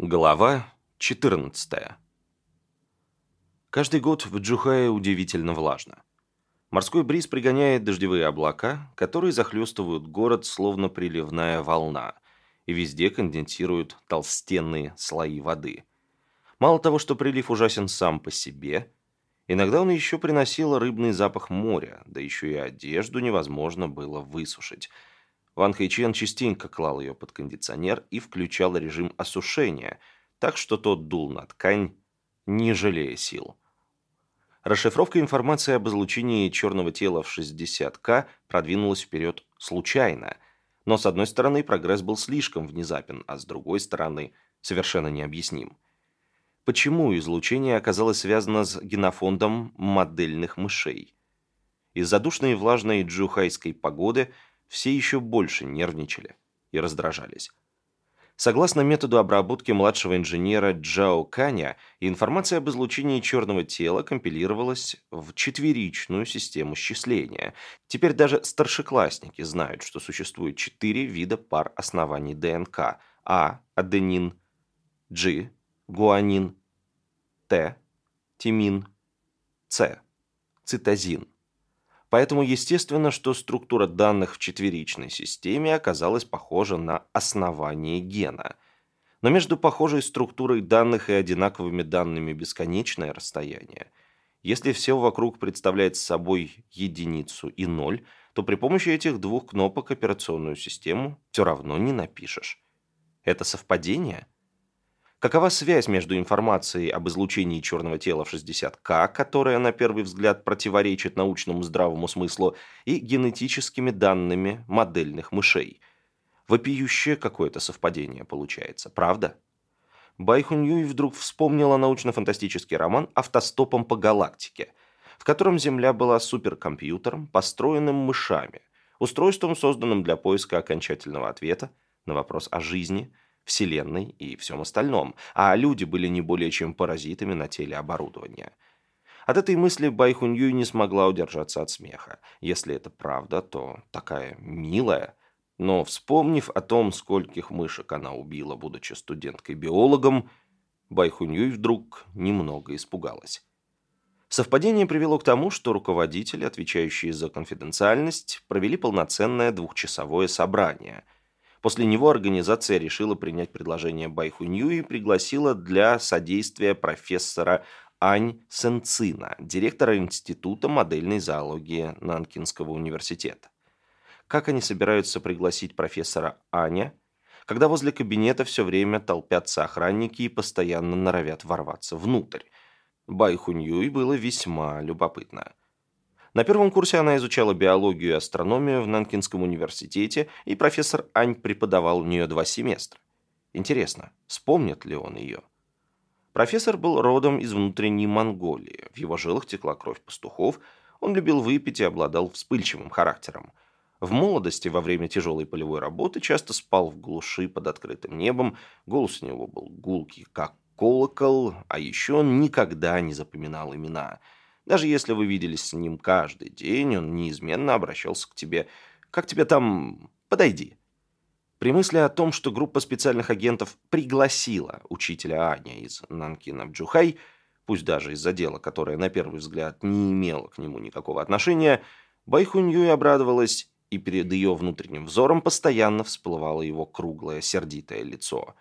Глава 14. Каждый год в Джухае удивительно влажно. Морской бриз пригоняет дождевые облака, которые захлестывают город, словно приливная волна, и везде конденсируют толстенные слои воды. Мало того, что прилив ужасен сам по себе, иногда он еще приносил рыбный запах моря, да еще и одежду невозможно было высушить – Ван Хэйчен частенько клал ее под кондиционер и включал режим осушения, так что тот дул на ткань, не жалея сил. Расшифровка информации об излучении черного тела в 60К продвинулась вперед случайно, но с одной стороны прогресс был слишком внезапен, а с другой стороны совершенно необъясним. Почему излучение оказалось связано с генофондом модельных мышей? Из-за душной и влажной джухайской погоды – все еще больше нервничали и раздражались. Согласно методу обработки младшего инженера Джао Каня, информация об излучении черного тела компилировалась в четверичную систему счисления. Теперь даже старшеклассники знают, что существует четыре вида пар оснований ДНК – А – аденин, G – гуанин, Т – тимин, С – цитозин. Поэтому естественно, что структура данных в четверичной системе оказалась похожа на основание гена. Но между похожей структурой данных и одинаковыми данными бесконечное расстояние. Если все вокруг представляет собой единицу и ноль, то при помощи этих двух кнопок операционную систему все равно не напишешь. Это совпадение – Какова связь между информацией об излучении черного тела в 60К, которая на первый взгляд противоречит научному здравому смыслу, и генетическими данными модельных мышей? Вопиющее какое-то совпадение получается, правда? Байхуньюй вдруг вспомнила научно-фантастический роман «Автостопом по галактике», в котором Земля была суперкомпьютером, построенным мышами, устройством, созданным для поиска окончательного ответа на вопрос о жизни – Вселенной и всем остальном, а люди были не более чем паразитами на теле оборудования. От этой мысли Байхуньюй не смогла удержаться от смеха. Если это правда, то такая милая. Но вспомнив о том, скольких мышек она убила, будучи студенткой-биологом, Байхуньюй вдруг немного испугалась. Совпадение привело к тому, что руководители, отвечающие за конфиденциальность, провели полноценное двухчасовое собрание – После него организация решила принять предложение Байхунью и пригласила для содействия профессора Ань Сенцина, директора Института модельной зоологии Нанкинского университета. Как они собираются пригласить профессора Аня, когда возле кабинета все время толпятся охранники и постоянно норовят ворваться внутрь? Байхуньюй было весьма любопытно. На первом курсе она изучала биологию и астрономию в Нанкинском университете, и профессор Ань преподавал у нее два семестра. Интересно, вспомнит ли он ее? Профессор был родом из внутренней Монголии. В его жилах текла кровь пастухов, он любил выпить и обладал вспыльчивым характером. В молодости, во время тяжелой полевой работы, часто спал в глуши под открытым небом, голос у него был гулкий, как колокол, а еще он никогда не запоминал имена – даже если вы виделись с ним каждый день, он неизменно обращался к тебе. «Как тебе там? Подойди». При мысли о том, что группа специальных агентов пригласила учителя Аня из Нанкина в Джухай, пусть даже из-за дела, которое на первый взгляд не имело к нему никакого отношения, Байхуньюй обрадовалась, и перед ее внутренним взором постоянно всплывало его круглое, сердитое лицо.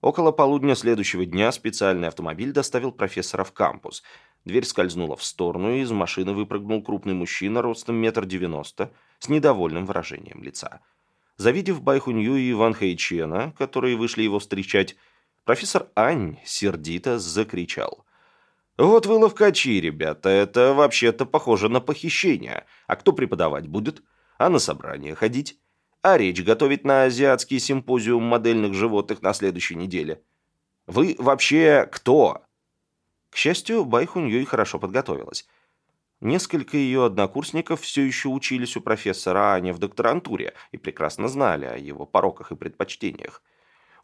Около полудня следующего дня специальный автомобиль доставил профессора в кампус – Дверь скользнула в сторону, и из машины выпрыгнул крупный мужчина ростом метр девяносто с недовольным выражением лица. Завидев Байхунью и Ван Хэйчена, которые вышли его встречать, профессор Ань сердито закричал. «Вот вы ловкачи, ребята, это вообще-то похоже на похищение. А кто преподавать будет? А на собрание ходить? А речь готовить на азиатский симпозиум модельных животных на следующей неделе? Вы вообще кто?» К счастью, Байхуньюй хорошо подготовилась. Несколько ее однокурсников все еще учились у профессора Ани в докторантуре и прекрасно знали о его пороках и предпочтениях.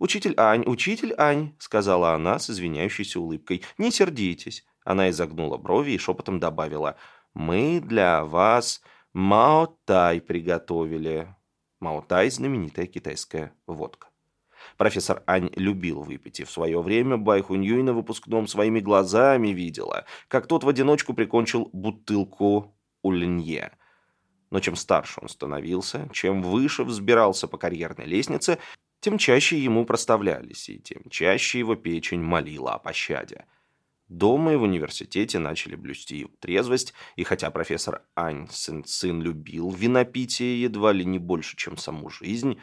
«Учитель Ань, учитель Ань», — сказала она с извиняющейся улыбкой, — «не сердитесь». Она изогнула брови и шепотом добавила, «Мы для вас Мао-Тай приготовили». Мао-Тай – знаменитая китайская водка. Профессор Ань любил выпить, и в свое время Байхуньюй на выпускном своими глазами видела, как тот в одиночку прикончил бутылку Ульнье. Но чем старше он становился, чем выше взбирался по карьерной лестнице, тем чаще ему проставлялись, и тем чаще его печень молила о пощаде. Дома и в университете начали блюсти трезвость, и хотя профессор Ань Сын Цин любил винопитие едва ли не больше, чем саму жизнь,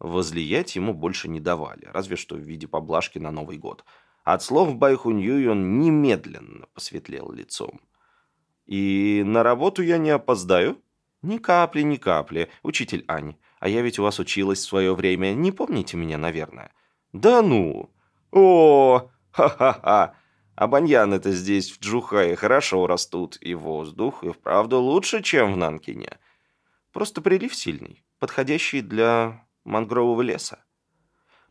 возлиять ему больше не давали, разве что в виде поблажки на Новый год. От слов Байхуньюй он немедленно посветлел лицом. «И на работу я не опоздаю?» «Ни капли, ни капли, учитель Ань. А я ведь у вас училась в свое время, не помните меня, наверное?» «Да ну! О, ха-ха-ха! А баньяны-то здесь, в Джухае, хорошо растут, и воздух, и вправду лучше, чем в Нанкине. Просто прилив сильный, подходящий для мангрового леса».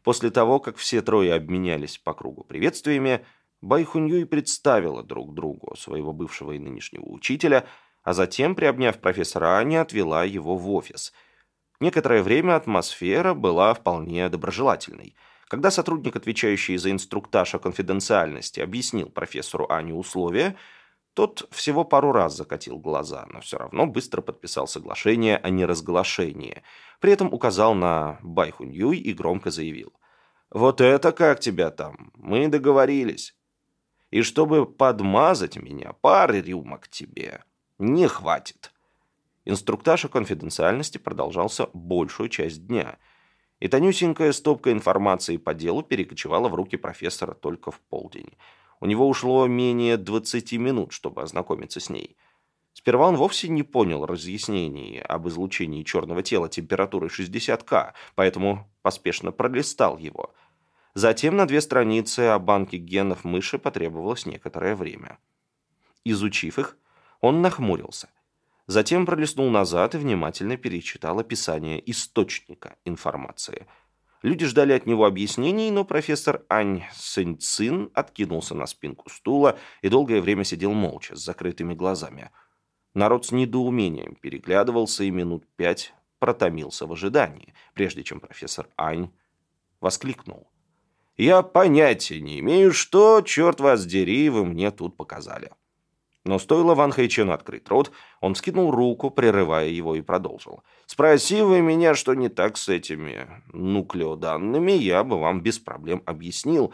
После того, как все трое обменялись по кругу приветствиями, Байхуньюй представила друг другу своего бывшего и нынешнего учителя – а затем, приобняв профессора Ани, отвела его в офис. Некоторое время атмосфера была вполне доброжелательной. Когда сотрудник, отвечающий за инструктаж о конфиденциальности, объяснил профессору Ане условия, тот всего пару раз закатил глаза, но все равно быстро подписал соглашение о неразглашении. При этом указал на Байхуньюй и громко заявил. «Вот это как тебя там? Мы договорились. И чтобы подмазать меня, пары рюмок тебе» не хватит. Инструктаж о конфиденциальности продолжался большую часть дня. И тонюсенькая стопка информации по делу перекочевала в руки профессора только в полдень. У него ушло менее 20 минут, чтобы ознакомиться с ней. Сперва он вовсе не понял разъяснений об излучении черного тела температурой 60К, поэтому поспешно пролистал его. Затем на две страницы о банке генов мыши потребовалось некоторое время. Изучив их, он нахмурился. Затем пролистнул назад и внимательно перечитал описание источника информации. Люди ждали от него объяснений, но профессор Ань Сэньцин откинулся на спинку стула и долгое время сидел молча, с закрытыми глазами. Народ с недоумением переглядывался и минут пять протомился в ожидании, прежде чем профессор Ань воскликнул. «Я понятия не имею, что, черт вас дери, вы мне тут показали». Но стоило Ван Хэйчену открыть рот, он скинул руку, прерывая его, и продолжил. «Спроси вы меня, что не так с этими нуклеоданными, я бы вам без проблем объяснил.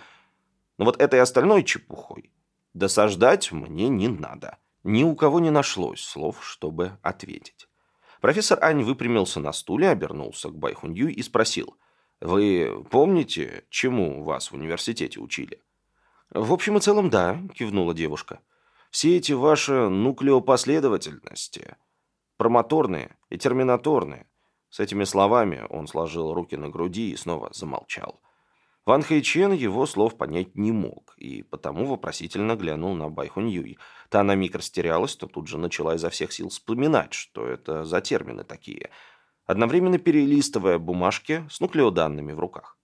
Но вот этой остальной чепухой досаждать мне не надо». Ни у кого не нашлось слов, чтобы ответить. Профессор Ань выпрямился на стуле, обернулся к Байхунью и спросил. «Вы помните, чему вас в университете учили?» «В общем и целом, да», — кивнула девушка все эти ваши нуклеопоследовательности, промоторные и терминаторные. С этими словами он сложил руки на груди и снова замолчал. Ван Хэйчен его слов понять не мог, и потому вопросительно глянул на Байхун Юй. Та на миг растерялась, то тут же начала изо всех сил вспоминать, что это за термины такие, одновременно перелистывая бумажки с нуклеоданными в руках.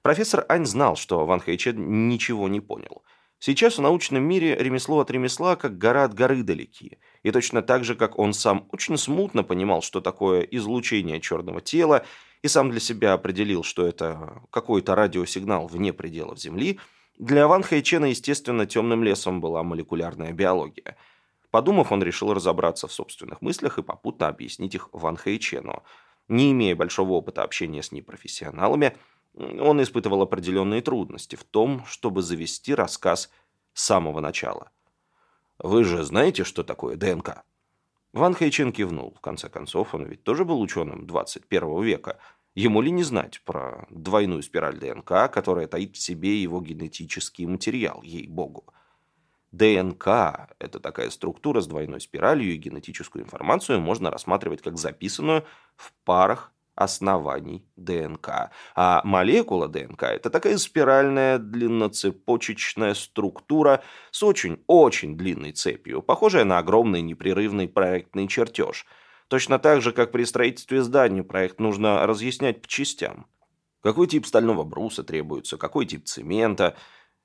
Профессор Ань знал, что Ван Хэйчен ничего не понял – Сейчас в научном мире ремесло от ремесла, как гора от горы далеки. И точно так же, как он сам очень смутно понимал, что такое излучение черного тела, и сам для себя определил, что это какой-то радиосигнал вне пределов Земли, для Ван Хайчена, естественно, темным лесом была молекулярная биология. Подумав, он решил разобраться в собственных мыслях и попутно объяснить их Ван Хайчену. Не имея большого опыта общения с непрофессионалами, он испытывал определенные трудности в том, чтобы завести рассказ с самого начала. «Вы же знаете, что такое ДНК?» Ван Хайчен кивнул. В конце концов, он ведь тоже был ученым 21 века. Ему ли не знать про двойную спираль ДНК, которая таит в себе его генетический материал, ей-богу. ДНК – это такая структура с двойной спиралью, и генетическую информацию можно рассматривать как записанную в парах оснований ДНК. А молекула ДНК – это такая спиральная длинноцепочечная структура с очень-очень длинной цепью, похожая на огромный непрерывный проектный чертеж. Точно так же, как при строительстве здания проект нужно разъяснять по частям. Какой тип стального бруса требуется, какой тип цемента.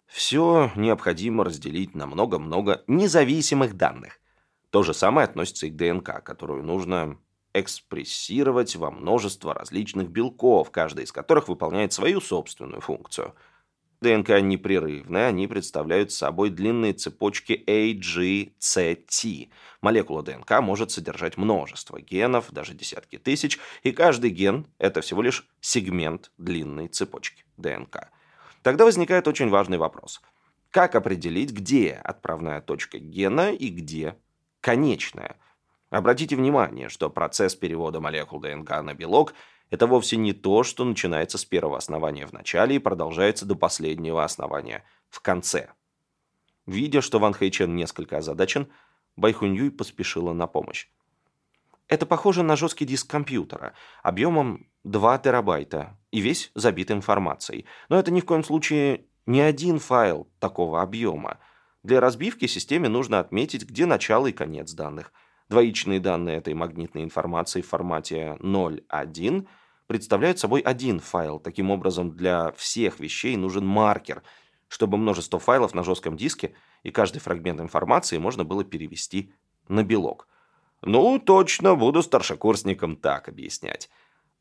Все необходимо разделить на много-много независимых данных. То же самое относится и к ДНК, которую нужно экспрессировать во множество различных белков, каждый из которых выполняет свою собственную функцию. ДНК непрерывны, они представляют собой длинные цепочки AGCT. Молекула ДНК может содержать множество генов, даже десятки тысяч, и каждый ген – это всего лишь сегмент длинной цепочки ДНК. Тогда возникает очень важный вопрос. Как определить, где отправная точка гена и где конечная? Обратите внимание, что процесс перевода молекул ДНК на белок – это вовсе не то, что начинается с первого основания в начале и продолжается до последнего основания в конце. Видя, что Ван Хэйчен несколько озадачен, Байхуньюй поспешила на помощь. Это похоже на жесткий диск компьютера, объемом 2 терабайта и весь забит информацией. Но это ни в коем случае не один файл такого объема. Для разбивки системе нужно отметить, где начало и конец данных. Двоичные данные этой магнитной информации в формате 0.1 представляют собой один файл. Таким образом, для всех вещей нужен маркер, чтобы множество файлов на жестком диске и каждый фрагмент информации можно было перевести на белок. «Ну, точно, буду старшекурсникам так объяснять».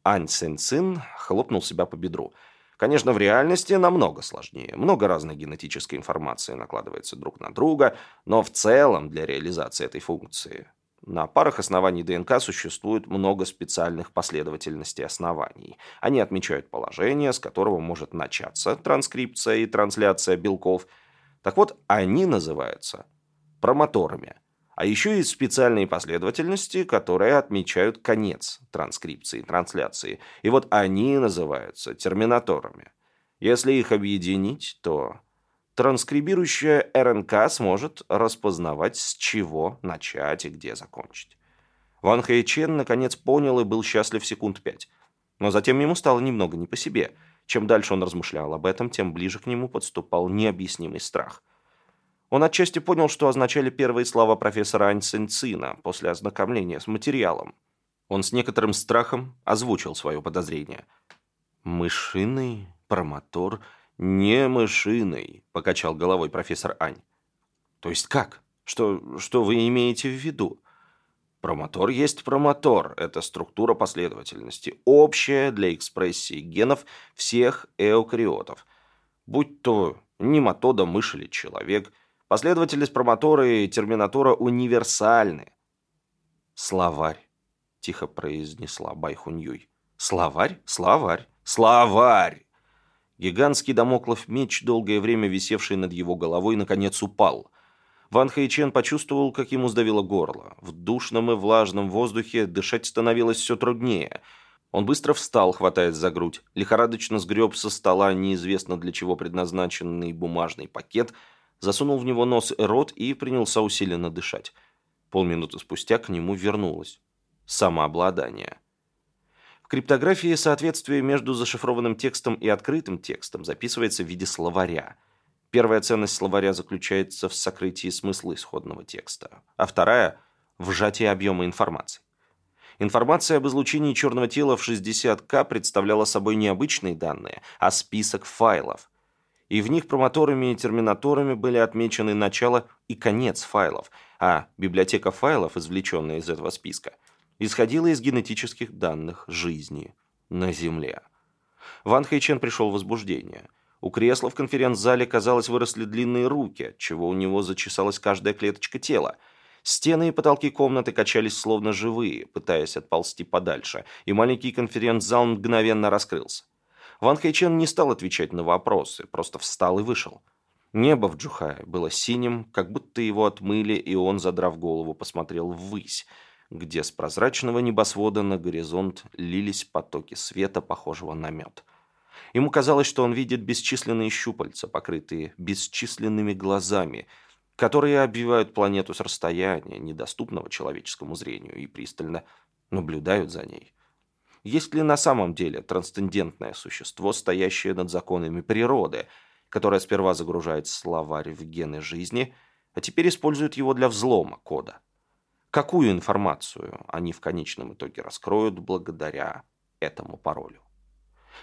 Ань Сэн Цин хлопнул себя по бедру. Конечно, в реальности намного сложнее. Много разной генетической информации накладывается друг на друга, но в целом для реализации этой функции на парах оснований ДНК существует много специальных последовательностей оснований. Они отмечают положение, с которого может начаться транскрипция и трансляция белков. Так вот, они называются промоторами. А еще есть специальные последовательности, которые отмечают конец транскрипции и трансляции. И вот они называются терминаторами. Если их объединить, то транскрибирующая РНК сможет распознавать, с чего начать и где закончить. Ван Хэйчен наконец понял и был счастлив секунд пять. Но затем ему стало немного не по себе. Чем дальше он размышлял об этом, тем ближе к нему подступал необъяснимый страх. Он отчасти понял, что означали первые слова профессора Ань Цина после ознакомления с материалом. Он с некоторым страхом озвучил свое подозрение. «Мышиный промотор «Не мышиной», — покачал головой профессор Ань. «То есть как? Что, что вы имеете в виду?» Промотор есть промотор. Это структура последовательности, общая для экспрессии генов всех эукариотов. Будь то нематода, мышь или человек, последовательность промотора и терминатора универсальны. «Словарь», — тихо произнесла Байхуньюй. «Словарь? Словарь? Словарь!» Гигантский домоклов меч, долгое время висевший над его головой, наконец упал. Ван Хэйчен почувствовал, как ему сдавило горло. В душном и влажном воздухе дышать становилось все труднее. Он быстро встал, хватаясь за грудь, лихорадочно сгреб со стола неизвестно для чего предназначенный бумажный пакет, засунул в него нос и рот и принялся усиленно дышать. Полминуты спустя к нему вернулось самообладание. В криптографии соответствие между зашифрованным текстом и открытым текстом записывается в виде словаря. Первая ценность словаря заключается в сокрытии смысла исходного текста, а вторая – в сжатии объема информации. Информация об излучении черного тела в 60К представляла собой не обычные данные, а список файлов. И в них промоторами и терминаторами были отмечены начало и конец файлов, а библиотека файлов, извлеченная из этого списка – исходила из генетических данных жизни на Земле. Ван Хэйчен пришел в возбуждение. У кресла в конференц-зале, казалось, выросли длинные руки, отчего у него зачесалась каждая клеточка тела. Стены и потолки комнаты качались словно живые, пытаясь отползти подальше, и маленький конференц-зал мгновенно раскрылся. Ван Хэйчен не стал отвечать на вопросы, просто встал и вышел. Небо в Джухае было синим, как будто его отмыли, и он, задрав голову, посмотрел ввысь – где с прозрачного небосвода на горизонт лились потоки света, похожего на мед. Ему казалось, что он видит бесчисленные щупальца, покрытые бесчисленными глазами, которые обвивают планету с расстояния, недоступного человеческому зрению, и пристально наблюдают за ней. Есть ли на самом деле трансцендентное существо, стоящее над законами природы, которое сперва загружает словарь в гены жизни, а теперь использует его для взлома кода? Какую информацию они в конечном итоге раскроют благодаря этому паролю.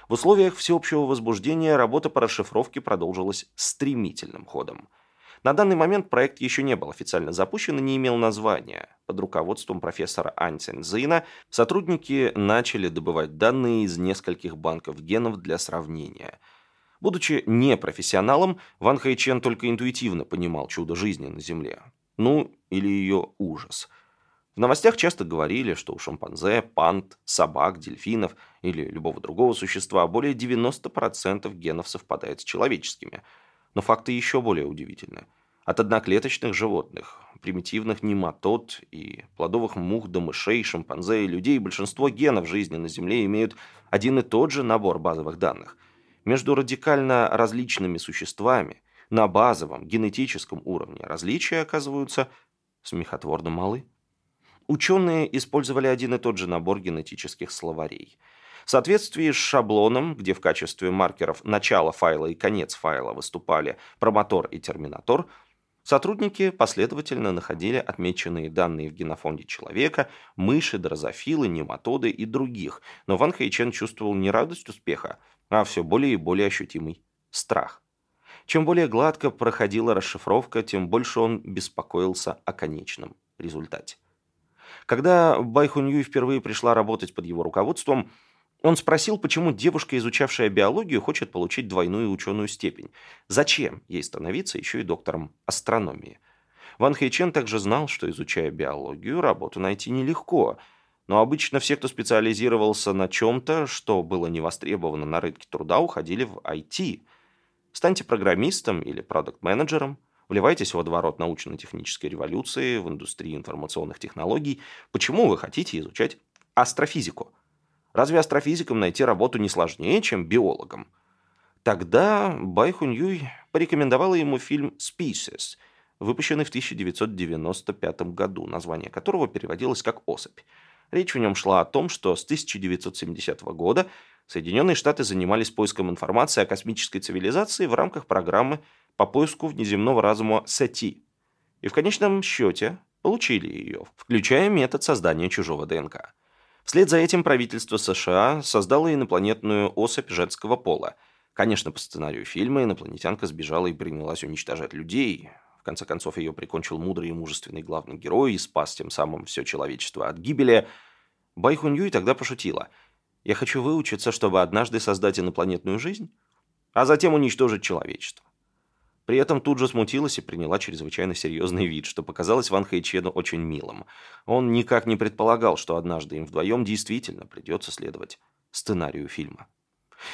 В условиях всеобщего возбуждения работа по расшифровке продолжилась стремительным ходом. На данный момент проект еще не был официально запущен и не имел названия. Под руководством профессора Ансен сотрудники начали добывать данные из нескольких банков генов для сравнения. Будучи непрофессионалом, Ван Хайчен только интуитивно понимал чудо жизни на Земле. Ну, или ее ужас. В новостях часто говорили, что у шимпанзе, панд, собак, дельфинов или любого другого существа более 90% генов совпадает с человеческими – но факты еще более удивительны. От одноклеточных животных, примитивных нематод и плодовых мух до мышей, шимпанзе и людей большинство генов жизни на Земле имеют один и тот же набор базовых данных. Между радикально различными существами на базовом генетическом уровне различия оказываются смехотворно малы. Ученые использовали один и тот же набор генетических словарей – в соответствии с шаблоном, где в качестве маркеров начало файла и конец файла выступали промотор и терминатор, сотрудники последовательно находили отмеченные данные в генофонде человека, мыши, дрозофилы, нематоды и других, но Ван Хэйчен чувствовал не радость успеха, а все более и более ощутимый страх. Чем более гладко проходила расшифровка, тем больше он беспокоился о конечном результате. Когда Бай Хунь впервые пришла работать под его руководством, он спросил, почему девушка, изучавшая биологию, хочет получить двойную ученую степень. Зачем ей становиться еще и доктором астрономии? Ван Хэйчен также знал, что, изучая биологию, работу найти нелегко. Но обычно все, кто специализировался на чем-то, что было не востребовано на рынке труда, уходили в IT. Станьте программистом или продукт-менеджером, вливайтесь в водоворот научно-технической революции, в индустрии информационных технологий. Почему вы хотите изучать астрофизику? Разве астрофизикам найти работу не сложнее, чем биологам? Тогда Бай Хунь порекомендовала ему фильм «Species», выпущенный в 1995 году, название которого переводилось как «Особь». Речь в нем шла о том, что с 1970 года Соединенные Штаты занимались поиском информации о космической цивилизации в рамках программы по поиску внеземного разума SETI. И в конечном счете получили ее, включая метод создания чужого ДНК. Вслед за этим правительство США создало инопланетную особь женского пола. Конечно, по сценарию фильма инопланетянка сбежала и принялась уничтожать людей. В конце концов, ее прикончил мудрый и мужественный главный герой и спас тем самым все человечество от гибели. Бай Хунь тогда пошутила. «Я хочу выучиться, чтобы однажды создать инопланетную жизнь, а затем уничтожить человечество». При этом тут же смутилась и приняла чрезвычайно серьезный вид, что показалось Ван Хэйчену очень милым. Он никак не предполагал, что однажды им вдвоем действительно придется следовать сценарию фильма.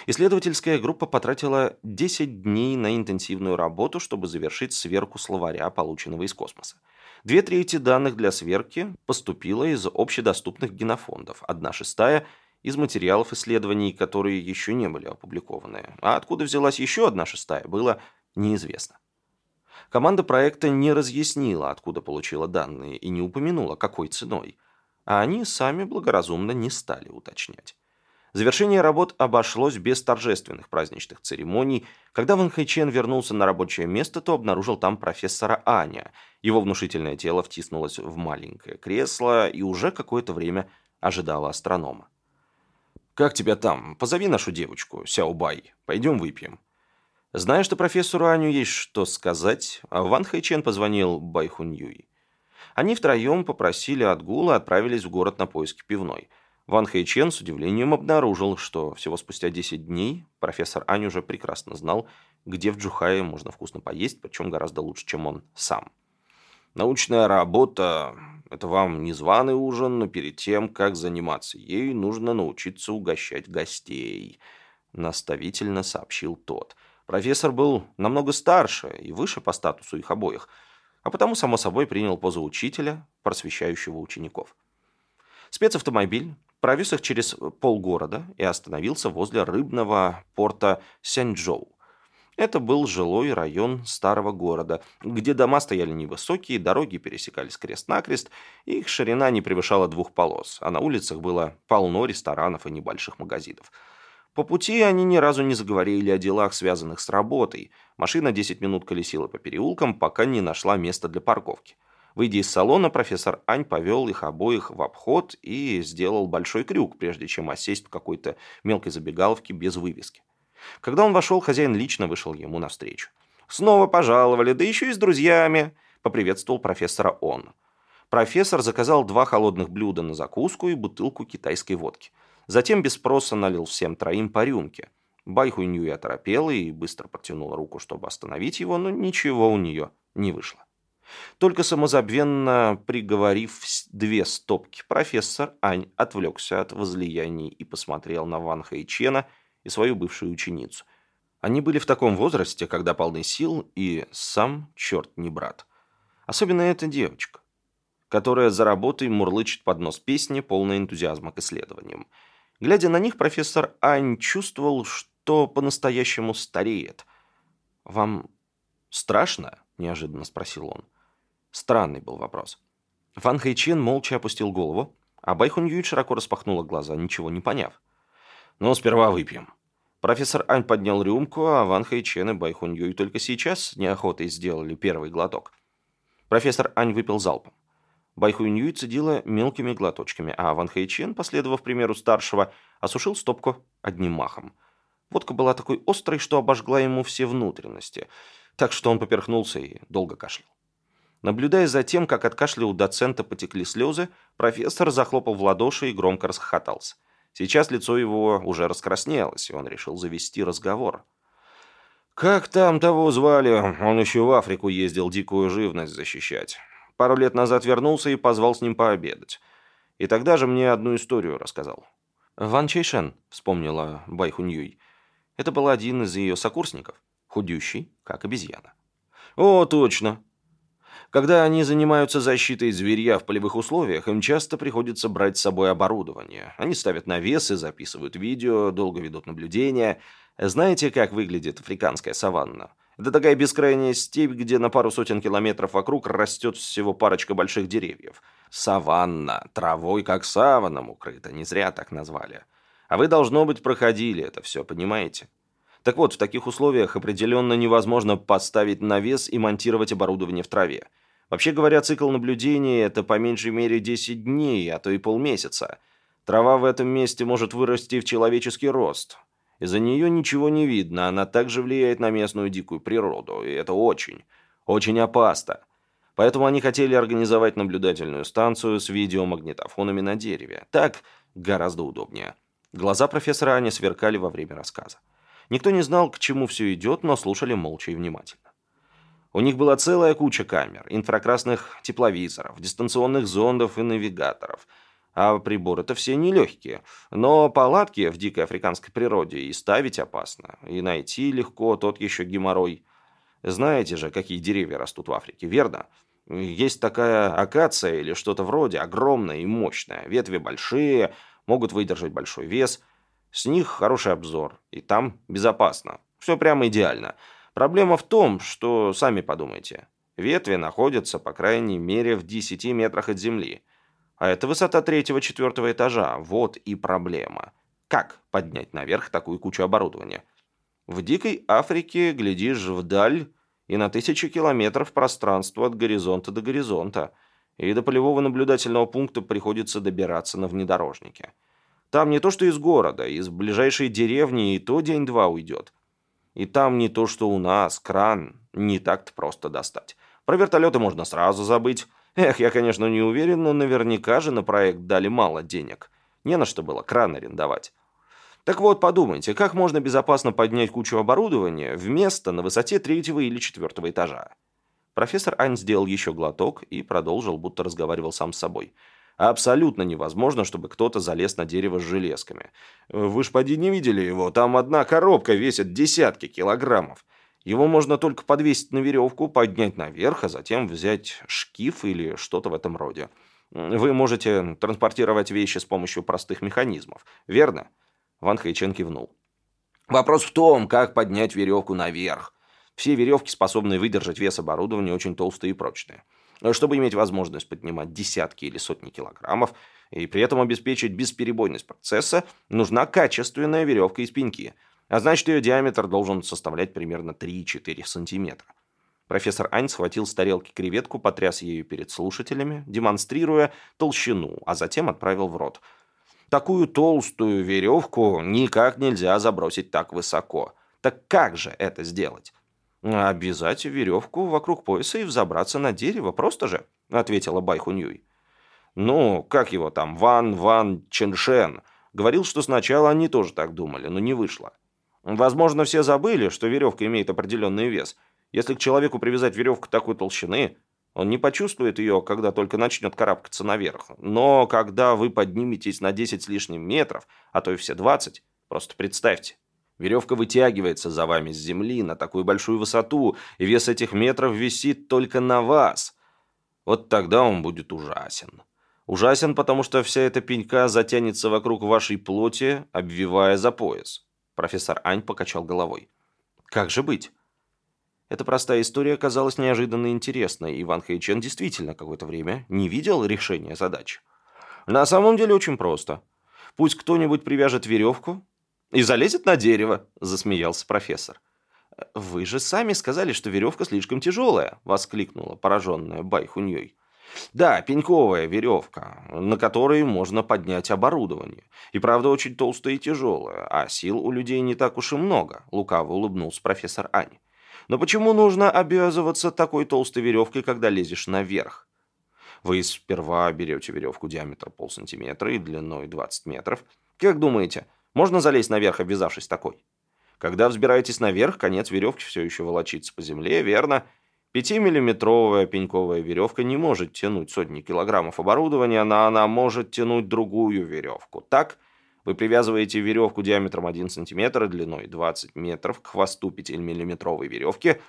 Исследовательская группа потратила 10 дней на интенсивную работу, чтобы завершить сверку словаря, полученного из космоса. Две трети данных для сверки поступило из общедоступных генофондов, одна шестая – из материалов исследований, которые еще не были опубликованы. А откуда взялась еще одна шестая, было неизвестно. Команда проекта не разъяснила, откуда получила данные, и не упомянула, какой ценой. А они сами благоразумно не стали уточнять. Завершение работ обошлось без торжественных праздничных церемоний. Когда Ван Хэйчен вернулся на рабочее место, то обнаружил там профессора Аня. Его внушительное тело втиснулось в маленькое кресло и уже какое-то время ожидало астронома. «Как тебя там? Позови нашу девочку, Сяо Бай. Пойдем выпьем». Зная, что профессору Аню есть что сказать, Ван Хайчен позвонил Бай Юй. Они втроем попросили отгула и отправились в город на поиски пивной. Ван Хайчен с удивлением обнаружил, что всего спустя 10 дней профессор Ань уже прекрасно знал, где в Джухае можно вкусно поесть, причем гораздо лучше, чем он сам. Научная работа – это вам не званый ужин, но перед тем, как заниматься ей, нужно научиться угощать гостей, наставительно сообщил тот – Профессор был намного старше и выше по статусу их обоих, а потому, само собой, принял позу учителя, просвещающего учеников. Спецавтомобиль провез их через полгорода и остановился возле рыбного порта Сяньчжоу. Это был жилой район старого города, где дома стояли невысокие, дороги пересекались крест-накрест, их ширина не превышала двух полос, а на улицах было полно ресторанов и небольших магазинов – по пути они ни разу не заговорили о делах, связанных с работой. Машина 10 минут колесила по переулкам, пока не нашла места для парковки. Выйдя из салона, профессор Ань повел их обоих в обход и сделал большой крюк, прежде чем осесть в какой-то мелкой забегаловке без вывески. Когда он вошел, хозяин лично вышел ему навстречу. снова пожаловали, да еще и с друзьями», — поприветствовал профессора он. Профессор заказал два холодных блюда на закуску и бутылку китайской водки. Затем без спроса налил всем троим по рюмке. Байхуйнюй оторопела и быстро протянула руку, чтобы остановить его, но ничего у нее не вышло. Только самозабвенно приговорив две стопки, профессор Ань отвлекся от возлияний и посмотрел на Ван Хэйчена и свою бывшую ученицу. Они были в таком возрасте, когда полны сил, и сам черт не брат. Особенно эта девочка которая за работой мурлычет под нос песни, полной энтузиазма к исследованиям. Глядя на них, профессор Ань чувствовал, что по-настоящему стареет. «Вам страшно?» – неожиданно спросил он. Странный был вопрос. Ван Хэйчен молча опустил голову, а Байхун Юй широко распахнула глаза, ничего не поняв. «Ну, сперва выпьем». Профессор Ань поднял рюмку, а Ван Хэйчен и Байхун Юй только сейчас неохотой сделали первый глоток. Профессор Ань выпил залпом. Байхуиньюй цедила мелкими глоточками, а Ван Хэйчен, последовав примеру старшего, осушил стопку одним махом. Водка была такой острой, что обожгла ему все внутренности, так что он поперхнулся и долго кашлял. Наблюдая за тем, как от кашля у доцента потекли слезы, профессор захлопал в ладоши и громко расхохотался. Сейчас лицо его уже раскраснелось, и он решил завести разговор. «Как там того звали? Он еще в Африку ездил дикую живность защищать. Пару лет назад вернулся и позвал с ним пообедать. И тогда же мне одну историю рассказал. «Ван Чайшен», — вспомнила Байхуньюй. Это был один из ее сокурсников, худющий, как обезьяна. «О, точно!» Когда они занимаются защитой зверья в полевых условиях, им часто приходится брать с собой оборудование. Они ставят навесы, записывают видео, долго ведут наблюдения. Знаете, как выглядит африканская саванна? Это такая бескрайняя степь, где на пару сотен километров вокруг растет всего парочка больших деревьев. Саванна, травой как саваном укрыта, не зря так назвали. А вы, должно быть, проходили это все, понимаете? Так вот, в таких условиях определенно невозможно поставить навес и монтировать оборудование в траве. Вообще говоря, цикл наблюдения – это по меньшей мере 10 дней, а то и полмесяца. Трава в этом месте может вырасти в человеческий рост. Из-за нее ничего не видно, она также влияет на местную дикую природу, и это очень, очень опасно. Поэтому они хотели организовать наблюдательную станцию с видеомагнитофонами на дереве. Так гораздо удобнее. Глаза профессора Ани сверкали во время рассказа. Никто не знал, к чему все идет, но слушали молча и внимательно. У них была целая куча камер, инфракрасных тепловизоров, дистанционных зондов и навигаторов – а приборы-то все нелегкие. Но палатки в дикой африканской природе и ставить опасно. И найти легко, тот еще геморрой. Знаете же, какие деревья растут в Африке, верно? Есть такая акация или что-то вроде, огромная и мощная. Ветви большие, могут выдержать большой вес. С них хороший обзор. И там безопасно. Все прямо идеально. Проблема в том, что, сами подумайте, ветви находятся, по крайней мере, в 10 метрах от земли. А это высота третьего-четвертого этажа. Вот и проблема. Как поднять наверх такую кучу оборудования? В дикой Африке глядишь вдаль и на тысячи километров пространства от горизонта до горизонта. И до полевого наблюдательного пункта приходится добираться на внедорожнике. Там не то, что из города, из ближайшей деревни и то день-два уйдет. И там не то, что у нас, кран не так-то просто достать. Про вертолеты можно сразу забыть. Эх, я, конечно, не уверен, но наверняка же на проект дали мало денег. Не на что было кран арендовать. Так вот, подумайте, как можно безопасно поднять кучу оборудования в место на высоте третьего или четвертого этажа? Профессор Ань сделал еще глоток и продолжил, будто разговаривал сам с собой. Абсолютно невозможно, чтобы кто-то залез на дерево с железками. Вы ж поди не видели его, там одна коробка весит десятки килограммов. Его можно только подвесить на веревку, поднять наверх, а затем взять шкив или что-то в этом роде. Вы можете транспортировать вещи с помощью простых механизмов, верно? Ван Хэйчен кивнул. Вопрос в том, как поднять веревку наверх. Все веревки, способные выдержать вес оборудования, очень толстые и прочные. Чтобы иметь возможность поднимать десятки или сотни килограммов и при этом обеспечить бесперебойность процесса, нужна качественная веревка из пеньки – а значит, ее диаметр должен составлять примерно 3-4 сантиметра. Профессор Ань схватил с тарелки креветку, потряс ею перед слушателями, демонстрируя толщину, а затем отправил в рот. Такую толстую веревку никак нельзя забросить так высоко. Так как же это сделать? «Обвязать веревку вокруг пояса и взобраться на дерево, просто же», — ответила Байхуньюй. «Ну, как его там, Ван Ван Ченшен?» Говорил, что сначала они тоже так думали, но не вышло. Возможно, все забыли, что веревка имеет определенный вес. Если к человеку привязать веревку такой толщины, он не почувствует ее, когда только начнет карабкаться наверх. Но когда вы подниметесь на 10 с лишним метров, а то и все 20, просто представьте. Веревка вытягивается за вами с земли на такую большую высоту, и вес этих метров висит только на вас. Вот тогда он будет ужасен. Ужасен, потому что вся эта пенька затянется вокруг вашей плоти, обвивая за пояс. Профессор Ань покачал головой. Как же быть? Эта простая история оказалась неожиданно интересной, и Ван Хэйчен действительно какое-то время не видел решения задачи. На самом деле очень просто. Пусть кто-нибудь привяжет веревку и залезет на дерево, засмеялся профессор. «Вы же сами сказали, что веревка слишком тяжелая», — воскликнула пораженная Бай Хуньей. Да, пеньковая веревка, на которой можно поднять оборудование. И правда очень толстая и тяжелая, а сил у людей не так уж и много, лукаво улыбнулся профессор Ань. Но почему нужно обвязываться такой толстой веревкой, когда лезешь наверх? Вы сперва берете веревку диаметром полсантиметра и длиной 20 метров. Как думаете, можно залезть наверх, обвязавшись такой? Когда взбираетесь наверх, конец веревки все еще волочится по земле, верно? Пятимиллиметровая пеньковая веревка не может тянуть сотни килограммов оборудования, но она может тянуть другую веревку. Так, вы привязываете веревку диаметром 1 см, длиной 20 метров к хвосту 5-миллиметровой веревки,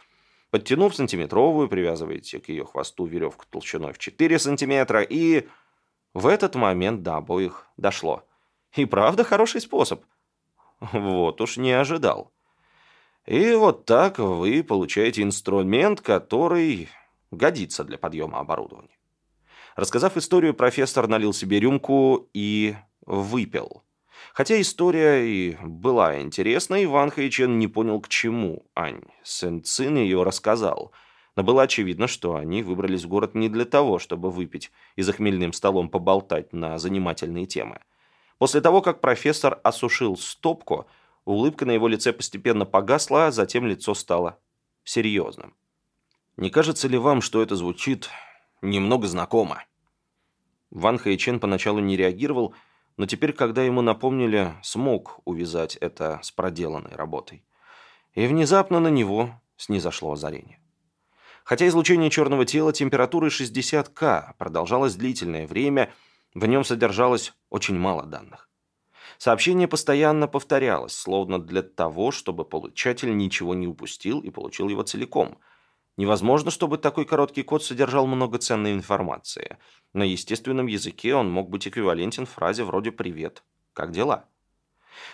подтянув сантиметровую, привязываете к ее хвосту веревку толщиной в 4 сантиметра, и в этот момент до обоих дошло. И правда хороший способ. Вот уж не ожидал. И вот так вы получаете инструмент, который годится для подъема оборудования. Рассказав историю, профессор налил себе рюмку и выпил. Хотя история и была интересной, Иван Хайчен не понял, к чему Ань Сэн ее рассказал. Но было очевидно, что они выбрались в город не для того, чтобы выпить и за хмельным столом поболтать на занимательные темы. После того, как профессор осушил стопку – Улыбка на его лице постепенно погасла, а затем лицо стало серьезным. «Не кажется ли вам, что это звучит немного знакомо?» Ван Хэйчен поначалу не реагировал, но теперь, когда ему напомнили, смог увязать это с проделанной работой. И внезапно на него снизошло озарение. Хотя излучение черного тела температурой 60 К продолжалось длительное время, в нем содержалось очень мало данных. Сообщение постоянно повторялось, словно для того, чтобы получатель ничего не упустил и получил его целиком. Невозможно, чтобы такой короткий код содержал много ценной информации. На естественном языке он мог быть эквивалентен фразе вроде «Привет, как дела?».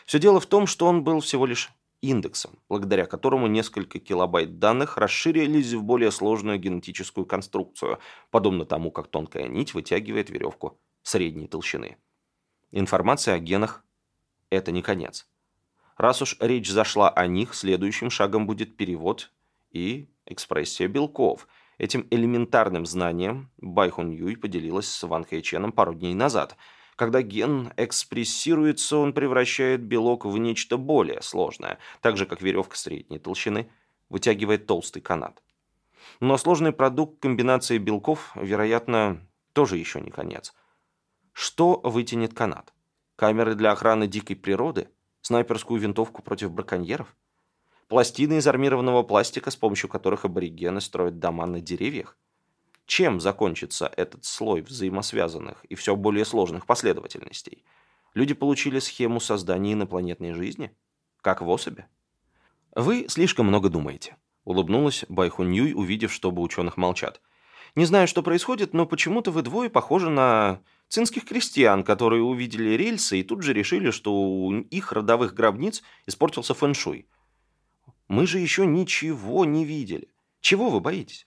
Все дело в том, что он был всего лишь индексом, благодаря которому несколько килобайт данных расширились в более сложную генетическую конструкцию, подобно тому, как тонкая нить вытягивает веревку средней толщины. Информация о генах это не конец. Раз уж речь зашла о них, следующим шагом будет перевод и экспрессия белков. Этим элементарным знанием Байхун Юй поделилась с Ван Хэйченом пару дней назад. Когда ген экспрессируется, он превращает белок в нечто более сложное, так же, как веревка средней толщины вытягивает толстый канат. Но сложный продукт комбинации белков, вероятно, тоже еще не конец. Что вытянет канат? Камеры для охраны дикой природы? Снайперскую винтовку против браконьеров? Пластины из армированного пластика, с помощью которых аборигены строят дома на деревьях? Чем закончится этот слой взаимосвязанных и все более сложных последовательностей? Люди получили схему создания инопланетной жизни? Как в особе? Вы слишком много думаете. Улыбнулась Байхуньюй, увидев, что оба ученых молчат. Не знаю, что происходит, но почему-то вы двое похожи на цинских крестьян, которые увидели рельсы и тут же решили, что у их родовых гробниц испортился фэншуй. Мы же еще ничего не видели. Чего вы боитесь?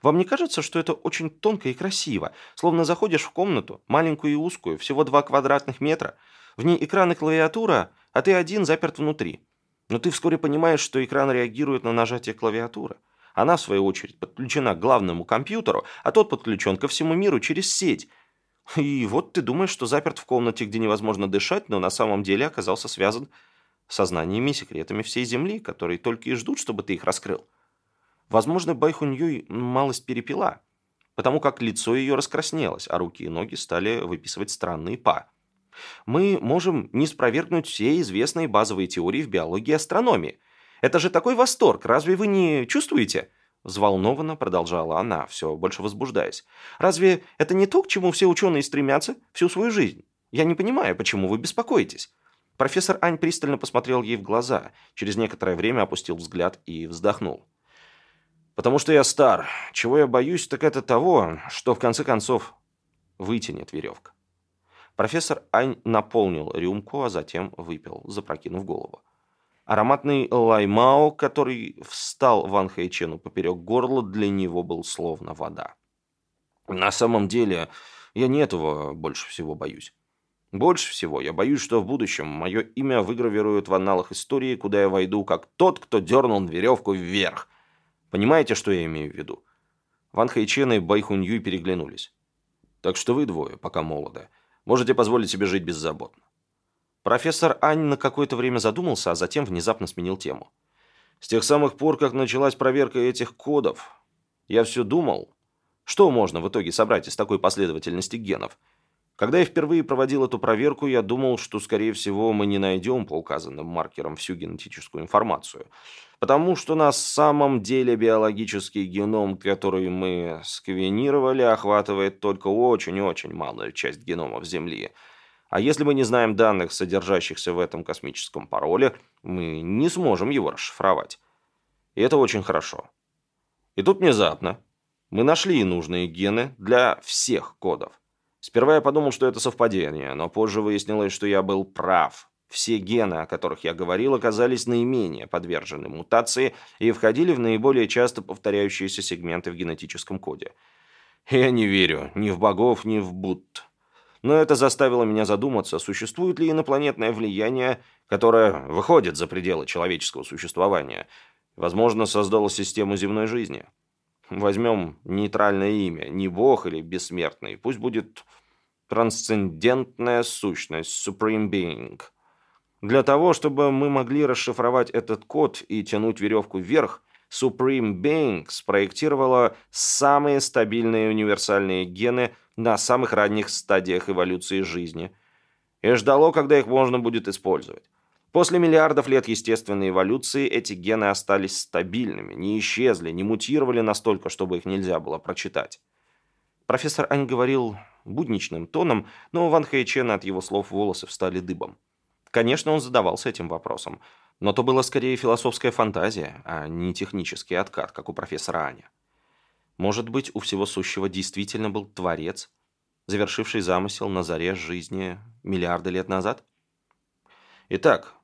Вам не кажется, что это очень тонко и красиво? Словно заходишь в комнату, маленькую и узкую, всего два квадратных метра. В ней экран и клавиатура, а ты один заперт внутри. Но ты вскоре понимаешь, что экран реагирует на нажатие клавиатуры. Она, в свою очередь, подключена к главному компьютеру, а тот подключен ко всему миру через сеть – и вот ты думаешь, что заперт в комнате, где невозможно дышать, но на самом деле оказался связан сознаниями и секретами всей Земли, которые только и ждут, чтобы ты их раскрыл. Возможно, Байхуньюй малость перепила, потому как лицо ее раскраснелось, а руки и ноги стали выписывать странные па. Мы можем не спровергнуть все известные базовые теории в биологии и астрономии. Это же такой восторг, разве вы не чувствуете?» Взволнованно продолжала она, все больше возбуждаясь. «Разве это не то, к чему все ученые стремятся всю свою жизнь? Я не понимаю, почему вы беспокоитесь?» Профессор Ань пристально посмотрел ей в глаза, через некоторое время опустил взгляд и вздохнул. «Потому что я стар. Чего я боюсь, так это того, что в конце концов вытянет веревка». Профессор Ань наполнил рюмку, а затем выпил, запрокинув голову. Ароматный лаймао, который встал Ван Хэйчену поперек горла, для него был словно вода. На самом деле, я не этого больше всего боюсь. Больше всего я боюсь, что в будущем мое имя выгравируют в анналах истории, куда я войду как тот, кто дернул веревку вверх. Понимаете, что я имею в виду? Ван Хэйчен и Байхунь Юй переглянулись. Так что вы двое, пока молоды, можете позволить себе жить беззаботно. Профессор Ань на какое-то время задумался, а затем внезапно сменил тему. С тех самых пор, как началась проверка этих кодов, я все думал, что можно в итоге собрать из такой последовательности генов. Когда я впервые проводил эту проверку, я думал, что, скорее всего, мы не найдем по указанным маркерам всю генетическую информацию. Потому что на самом деле биологический геном, который мы сквенировали, охватывает только очень-очень малую часть геномов Земли – а если мы не знаем данных, содержащихся в этом космическом пароле, мы не сможем его расшифровать. И это очень хорошо. И тут внезапно мы нашли нужные гены для всех кодов. Сперва я подумал, что это совпадение, но позже выяснилось, что я был прав. Все гены, о которых я говорил, оказались наименее подвержены мутации и входили в наиболее часто повторяющиеся сегменты в генетическом коде. Я не верю ни в богов, ни в Будд. Но это заставило меня задуматься, существует ли инопланетное влияние, которое выходит за пределы человеческого существования. Возможно, создало систему земной жизни. Возьмем нейтральное имя, не бог или бессмертный, пусть будет трансцендентная сущность, Supreme Being. Для того, чтобы мы могли расшифровать этот код и тянуть веревку вверх, Supreme Being спроектировала самые стабильные универсальные гены – на самых ранних стадиях эволюции жизни и ждало, когда их можно будет использовать. После миллиардов лет естественной эволюции эти гены остались стабильными, не исчезли, не мутировали настолько, чтобы их нельзя было прочитать. Профессор Ань говорил будничным тоном, но у Ван Хэйчена от его слов волосы встали дыбом. Конечно, он задавался этим вопросом, но то была скорее философская фантазия, а не технический откат, как у профессора Аня. Может быть, у всего сущего действительно был Творец, завершивший замысел на заре жизни миллиарды лет назад? Итак,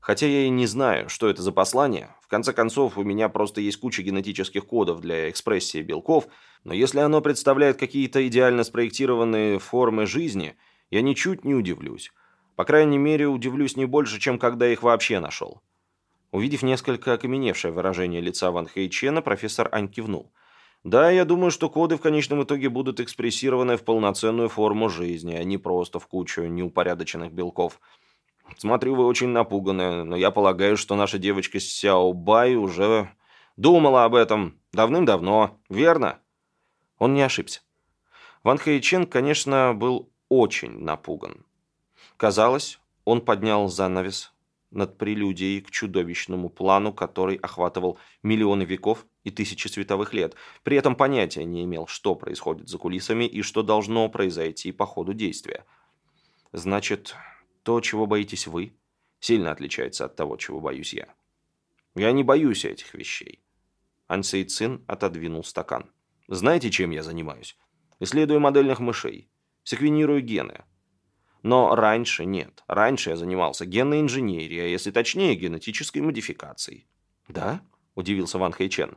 хотя я и не знаю, что это за послание, в конце концов, у меня просто есть куча генетических кодов для экспрессии белков, но если оно представляет какие-то идеально спроектированные формы жизни, я ничуть не удивлюсь. По крайней мере, удивлюсь не больше, чем когда их вообще нашел. Увидев несколько окаменевшее выражение лица Ван Хэйчена, профессор Ань кивнул – да, я думаю, что коды в конечном итоге будут экспрессированы в полноценную форму жизни, а не просто в кучу неупорядоченных белков. Смотрю, вы очень напуганы, но я полагаю, что наша девочка Сяо Бай уже думала об этом давным-давно, верно? Он не ошибся. Ван Хэйчен, конечно, был очень напуган. Казалось, он поднял занавес над прелюдией к чудовищному плану, который охватывал миллионы веков и тысячи световых лет. При этом понятия не имел, что происходит за кулисами и что должно произойти по ходу действия. Значит, то, чего боитесь вы, сильно отличается от того, чего боюсь я. Я не боюсь этих вещей. Ансей Цин отодвинул стакан. Знаете, чем я занимаюсь? Исследую модельных мышей. Секвенирую гены. Но раньше нет. Раньше я занимался генной инженерией, а если точнее, генетической модификацией. «Да?» – удивился Ван Хэйчен.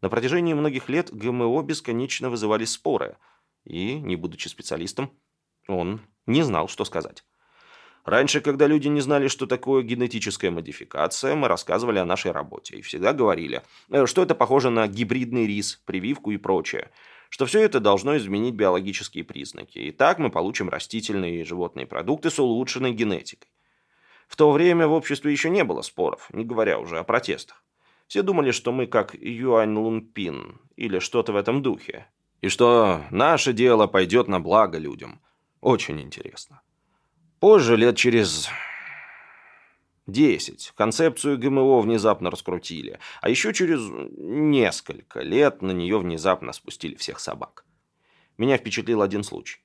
На протяжении многих лет ГМО бесконечно вызывали споры, и, не будучи специалистом, он не знал, что сказать. Раньше, когда люди не знали, что такое генетическая модификация, мы рассказывали о нашей работе и всегда говорили, э, что это похоже на гибридный рис, прививку и прочее – что все это должно изменить биологические признаки. И так мы получим растительные и животные продукты с улучшенной генетикой. В то время в обществе еще не было споров, не говоря уже о протестах. Все думали, что мы как Юань Лунпин или что-то в этом духе. И что наше дело пойдет на благо людям. Очень интересно. Позже, лет через 10, концепцию ГМО внезапно раскрутили, а еще через несколько лет на нее внезапно спустили всех собак. Меня впечатлил один случай.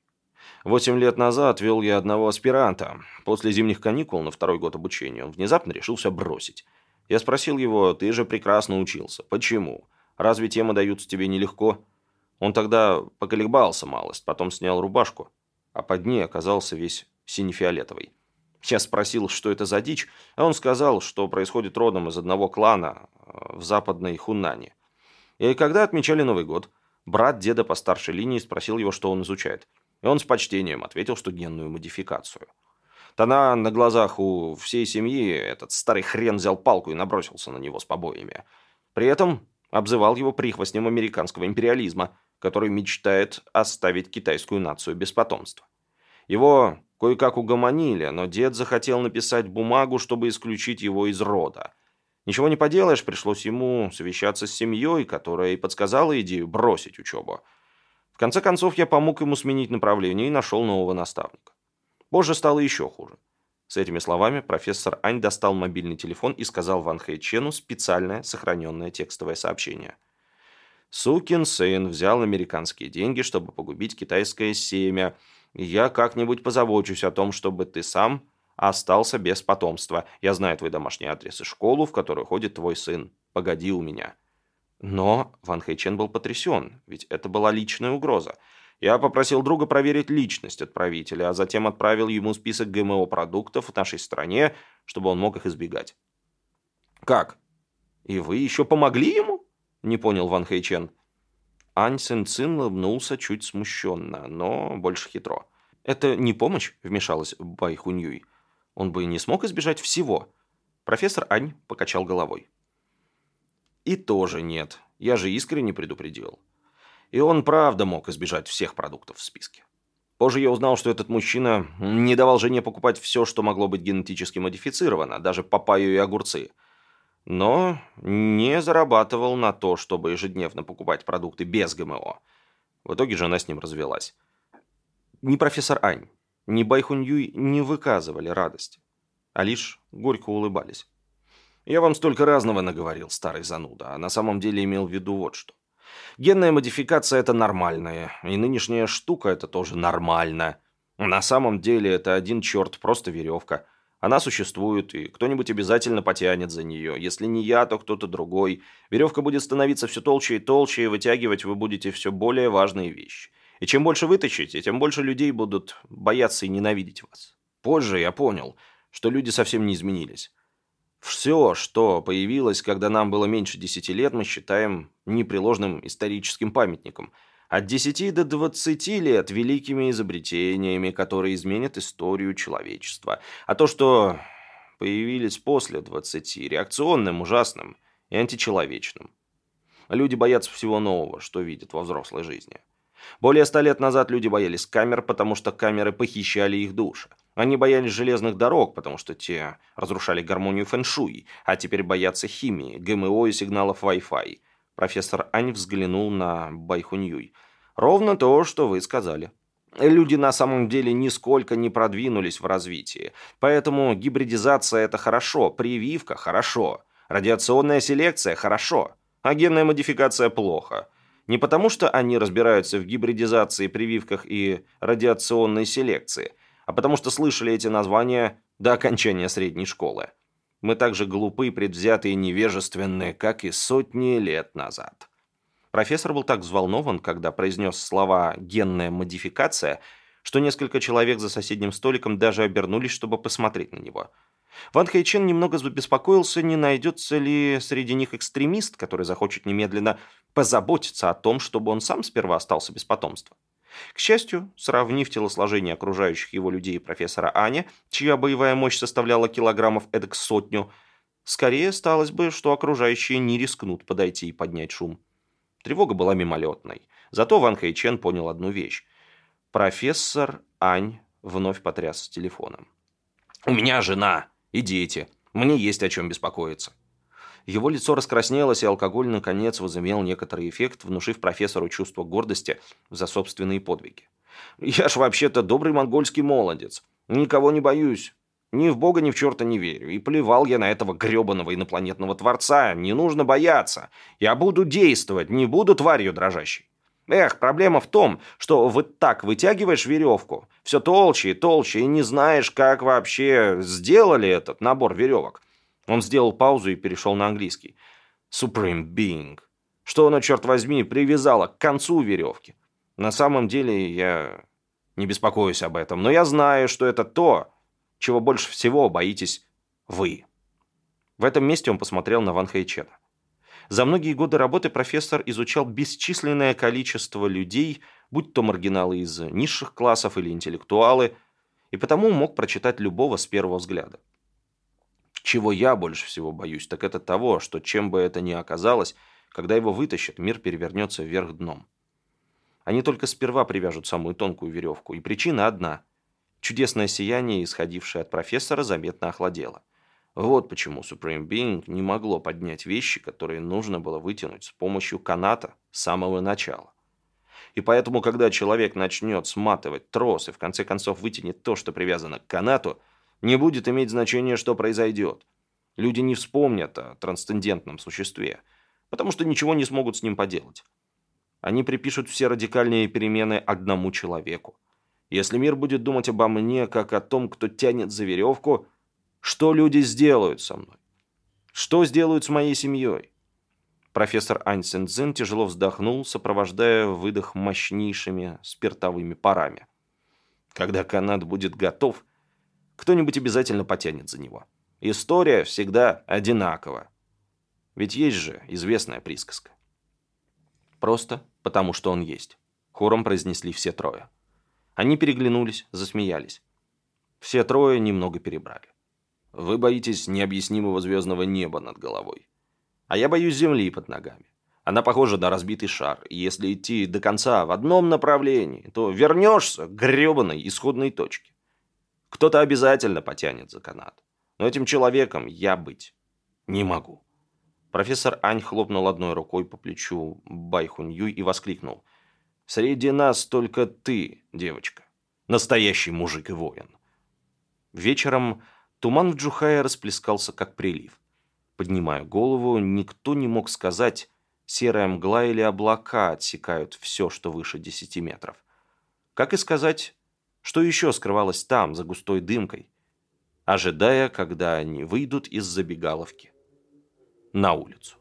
Восемь лет назад вел я одного аспиранта. После зимних каникул на второй год обучения он внезапно решился бросить. Я спросил его, ты же прекрасно учился. Почему? Разве темы даются тебе нелегко? Он тогда поколебался малость, потом снял рубашку, а под ней оказался весь сине-фиолетовый. Я спросил, что это за дичь, а он сказал, что происходит родом из одного клана э, в западной Хунане. И когда отмечали Новый год, брат деда по старшей линии спросил его, что он изучает. И он с почтением ответил, что генную модификацию. Тогда на глазах у всей семьи этот старый хрен взял палку и набросился на него с побоями. При этом обзывал его прихвостнем американского империализма, который мечтает оставить китайскую нацию без потомства. Его кое-как угомонили, но дед захотел написать бумагу, чтобы исключить его из рода. Ничего не поделаешь, пришлось ему совещаться с семьей, которая и подсказала идею бросить учебу. В конце концов, я помог ему сменить направление и нашел нового наставника. Позже стало еще хуже. С этими словами профессор Ань достал мобильный телефон и сказал Ван Хэй Чену специальное сохраненное текстовое сообщение. «Сукин сын взял американские деньги, чтобы погубить китайское семя, я как-нибудь позабочусь о том, чтобы ты сам остался без потомства. Я знаю твой домашний адрес и школу, в которую ходит твой сын. Погоди у меня». Но Ван Хэйчен был потрясен, ведь это была личная угроза. Я попросил друга проверить личность отправителя, а затем отправил ему список ГМО-продуктов в нашей стране, чтобы он мог их избегать. «Как? И вы еще помогли ему?» – не понял Ван Хэйчен. Ань Сэн Цин улыбнулся чуть смущенно, но больше хитро. «Это не помощь?» – вмешалась Бай Хуньюй. «Он бы не смог избежать всего». Профессор Ань покачал головой. «И тоже нет. Я же искренне предупредил. И он правда мог избежать всех продуктов в списке. Позже я узнал, что этот мужчина не давал жене покупать все, что могло быть генетически модифицировано, даже папайю и огурцы – но не зарабатывал на то, чтобы ежедневно покупать продукты без ГМО. В итоге жена с ним развелась. Ни профессор Ань, ни Байхун Юй не выказывали радости, а лишь горько улыбались. Я вам столько разного наговорил, старый зануда, а на самом деле имел в виду вот что. Генная модификация – это нормальная, и нынешняя штука – это тоже нормально. На самом деле это один черт, просто веревка – она существует, и кто-нибудь обязательно потянет за нее. Если не я, то кто-то другой. Веревка будет становиться все толще и толще, и вытягивать вы будете все более важные вещи. И чем больше вытащите, тем больше людей будут бояться и ненавидеть вас. Позже я понял, что люди совсем не изменились. Все, что появилось, когда нам было меньше десяти лет, мы считаем непреложным историческим памятником – от 10 до 20 лет великими изобретениями, которые изменят историю человечества. А то, что появились после 20, реакционным, ужасным и античеловечным. Люди боятся всего нового, что видят во взрослой жизни. Более ста лет назад люди боялись камер, потому что камеры похищали их души. Они боялись железных дорог, потому что те разрушали гармонию фэншуй, а теперь боятся химии, ГМО и сигналов Wi-Fi. Профессор Ань взглянул на Байхуньюй. «Ровно то, что вы сказали. Люди на самом деле нисколько не продвинулись в развитии. Поэтому гибридизация – это хорошо, прививка – хорошо, радиационная селекция – хорошо, а генная модификация – плохо». Не потому, что они разбираются в гибридизации, прививках и радиационной селекции, а потому что слышали эти названия до окончания средней школы. Мы так же глупы, предвзятые и невежественные, как и сотни лет назад. Профессор был так взволнован, когда произнес слова «генная модификация», что несколько человек за соседним столиком даже обернулись, чтобы посмотреть на него. Ван Хайчен немного забеспокоился, не найдется ли среди них экстремист, который захочет немедленно позаботиться о том, чтобы он сам сперва остался без потомства. К счастью, сравнив телосложение окружающих его людей профессора Аня, чья боевая мощь составляла килограммов эдак сотню, скорее сталось бы, что окружающие не рискнут подойти и поднять шум. Тревога была мимолетной. Зато Ван Хэйчен понял одну вещь. Профессор Ань вновь потряс телефоном. «У меня жена и дети. Мне есть о чем беспокоиться». Его лицо раскраснелось, и алкоголь, наконец, возымел некоторый эффект, внушив профессору чувство гордости за собственные подвиги. «Я ж вообще-то добрый монгольский молодец. Никого не боюсь. Ни в бога, ни в черта не верю. И плевал я на этого гребаного инопланетного творца. Не нужно бояться. Я буду действовать, не буду тварью дрожащей. Эх, проблема в том, что вот так вытягиваешь веревку, все толще и толще, и не знаешь, как вообще сделали этот набор веревок. Он сделал паузу и перешел на английский. Supreme Being. Что она, черт возьми, привязала к концу веревки? На самом деле я не беспокоюсь об этом, но я знаю, что это то, чего больше всего боитесь вы. В этом месте он посмотрел на Ван Хэйчена. За многие годы работы профессор изучал бесчисленное количество людей, будь то маргиналы из низших классов или интеллектуалы, и потому мог прочитать любого с первого взгляда. Чего я больше всего боюсь, так это того, что чем бы это ни оказалось, когда его вытащат, мир перевернется вверх дном. Они только сперва привяжут самую тонкую веревку, и причина одна. Чудесное сияние, исходившее от профессора, заметно охладело. Вот почему Supreme Being не могло поднять вещи, которые нужно было вытянуть с помощью каната с самого начала. И поэтому, когда человек начнет сматывать трос и в конце концов вытянет то, что привязано к канату, не будет иметь значения, что произойдет. Люди не вспомнят о трансцендентном существе, потому что ничего не смогут с ним поделать. Они припишут все радикальные перемены одному человеку. Если мир будет думать обо мне, как о том, кто тянет за веревку – что люди сделают со мной? Что сделают с моей семьей? Профессор Ань Цзин тяжело вздохнул, сопровождая выдох мощнейшими спиртовыми парами. Когда канат будет готов, кто-нибудь обязательно потянет за него. История всегда одинакова. Ведь есть же известная присказка. Просто потому, что он есть. Хором произнесли все трое. Они переглянулись, засмеялись. Все трое немного перебрали. Вы боитесь необъяснимого звездного неба над головой. А я боюсь земли под ногами. Она похожа на разбитый шар, и если идти до конца в одном направлении, то вернешься к гребаной исходной точке. Кто-то обязательно потянет за канат. Но этим человеком я быть не могу. Профессор Ань хлопнул одной рукой по плечу Байхунью и воскликнул. «Среди нас только ты, девочка. Настоящий мужик и воин». Вечером Туман в Джухае расплескался, как прилив. Поднимая голову, никто не мог сказать, серая мгла или облака отсекают все, что выше десяти метров. Как и сказать, что еще скрывалось там, за густой дымкой, ожидая, когда они выйдут из забегаловки на улицу.